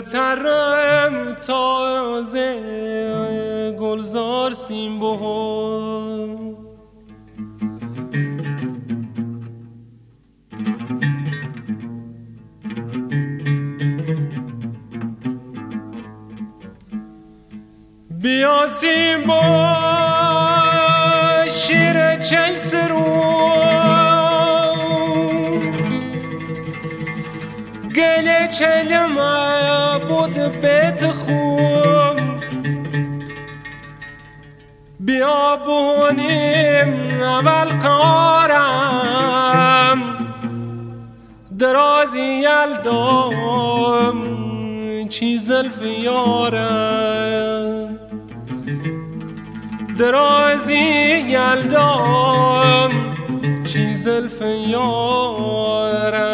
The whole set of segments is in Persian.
ترم تازه گلزار سیم بیا سیم شیر چل سرو گل بود بیت خوب بیا بونیم اول قارم. درازی یلدام چیز یارم. درازی یلدام چیز یارم.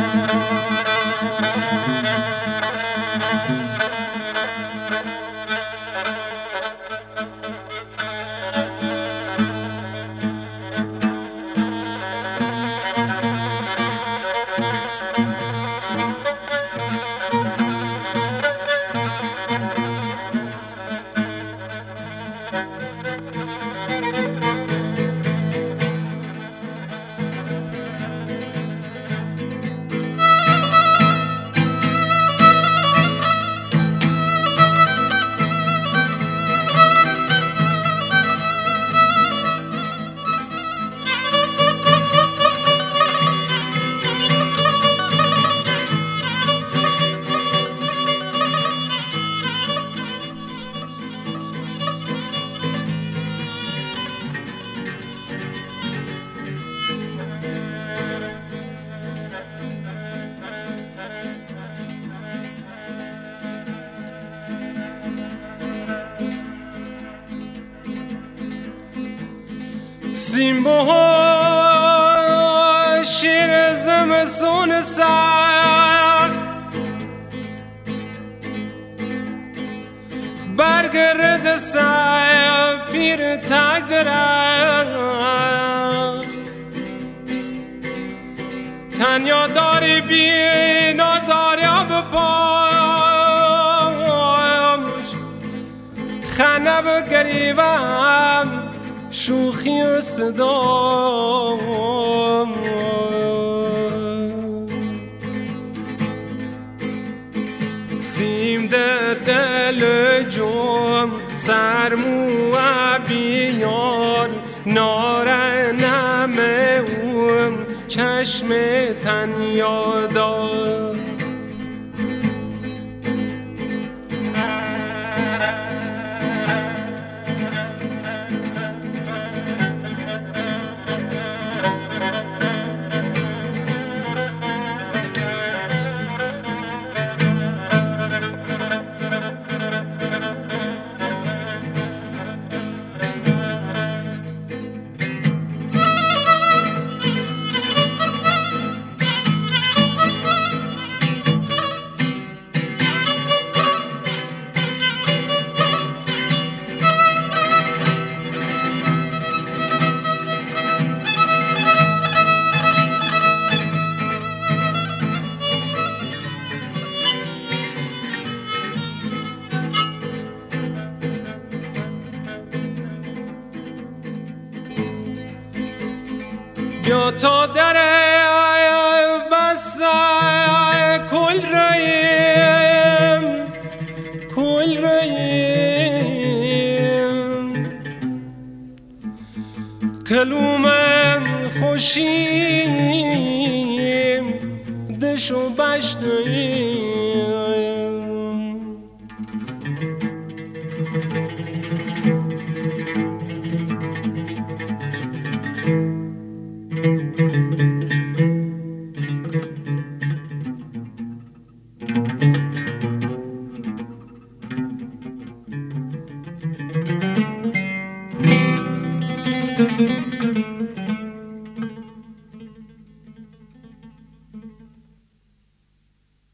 ها شیر زمسون سر. برگ رز سر پیر تک درخت. تنیا داری بی نازاریا بپاش. خنب گریبم شوخی صدا. سیم ده دل جوم سرمو بیار نار نمه اون چشم تن یادار بیا تا در بسته کل ریم کل ریم کلومم خوشیم دشو بشنیم